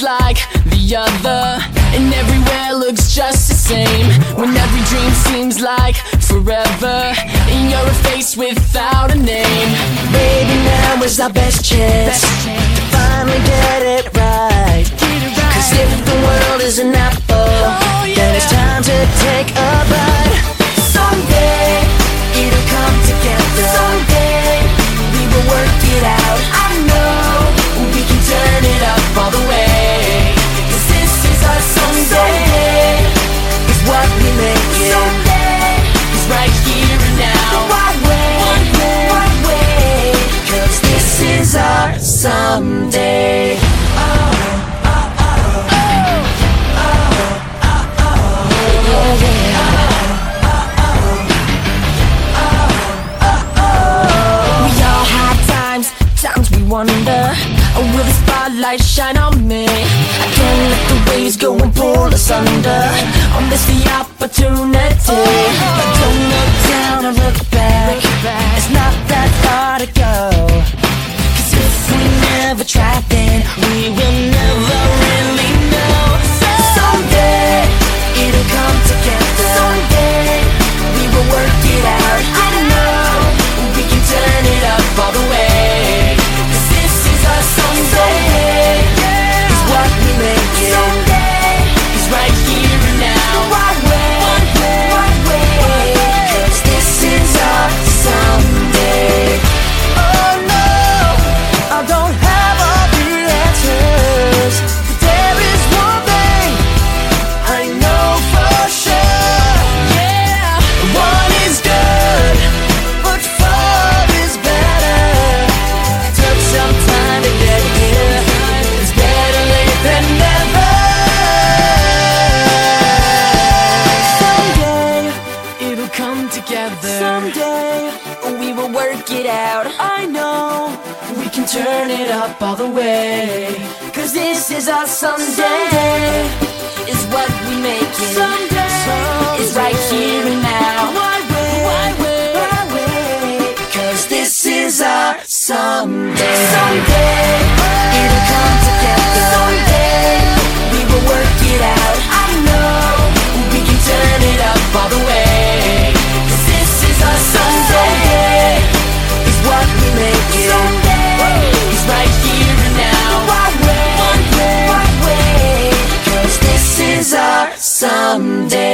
the other, and everywhere looks just the same. When every dream seems like forever, and you're a face without a name. Baby, now is our best chance to finally get it right. Cause if the world is an apple, someday. We all have times, times we wonder Will the spotlight shine on me? I can't let the waves go and pull us under On this the opportunity We will together. Someday we will work it out. I know we can turn it up all the way. Cause this is our someday. Is what we make it. Someday. It's right here and now. Why wait? Why wait? Why wait? Cause this is our someday. Someday. Someday.